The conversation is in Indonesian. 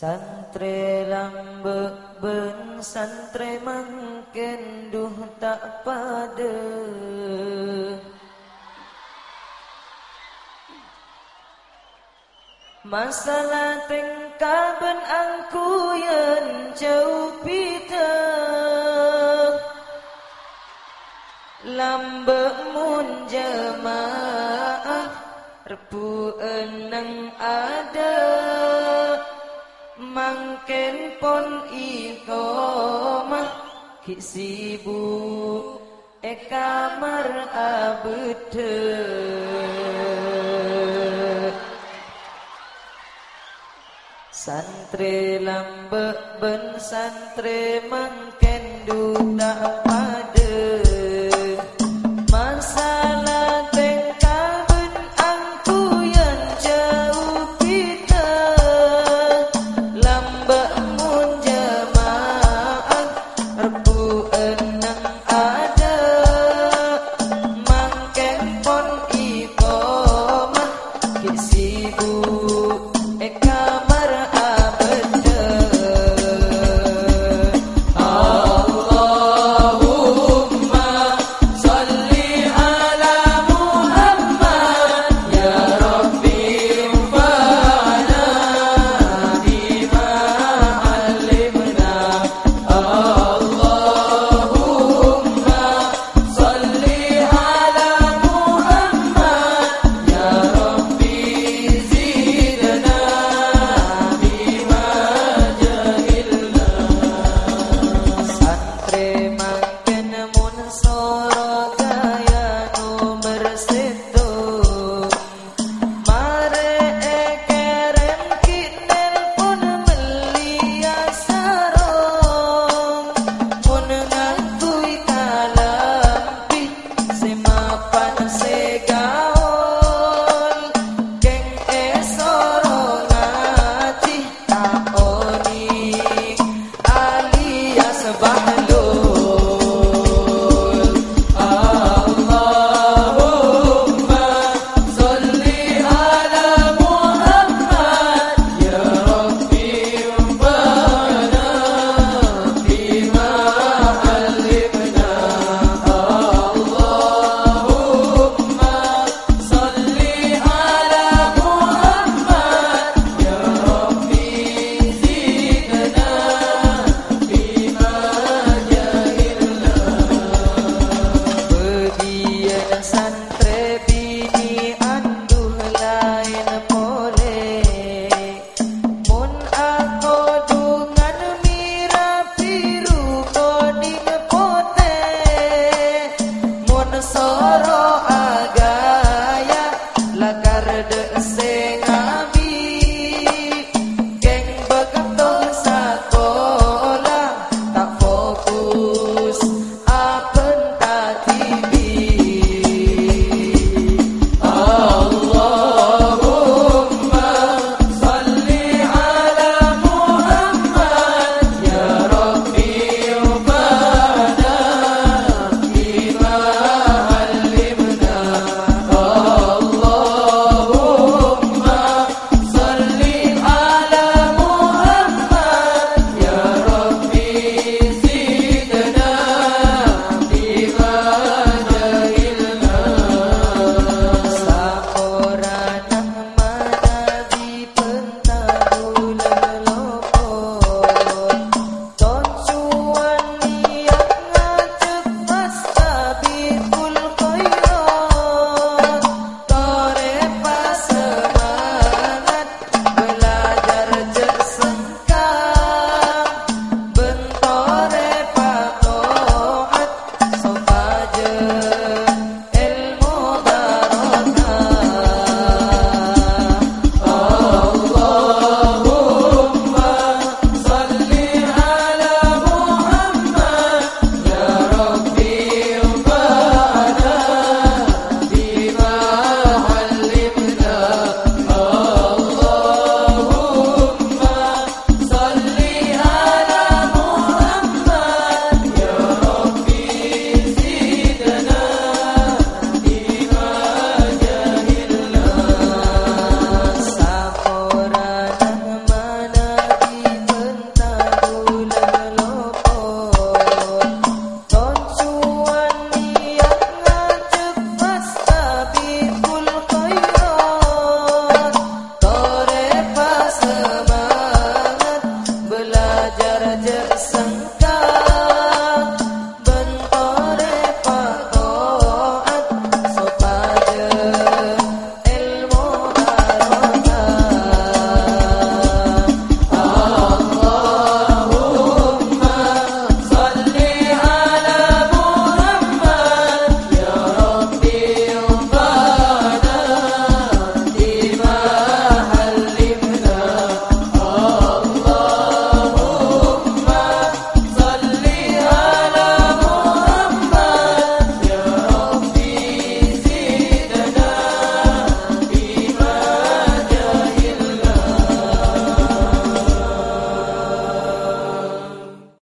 Santre lambe ben santre mangken duh tak pada Masalah tengkaben angku yang jauh pita. Lambe mun jemaah Repu enang ada mangken pon iqamah ki sibuk e kamar abede Santre lambe ben santre mangken duta pade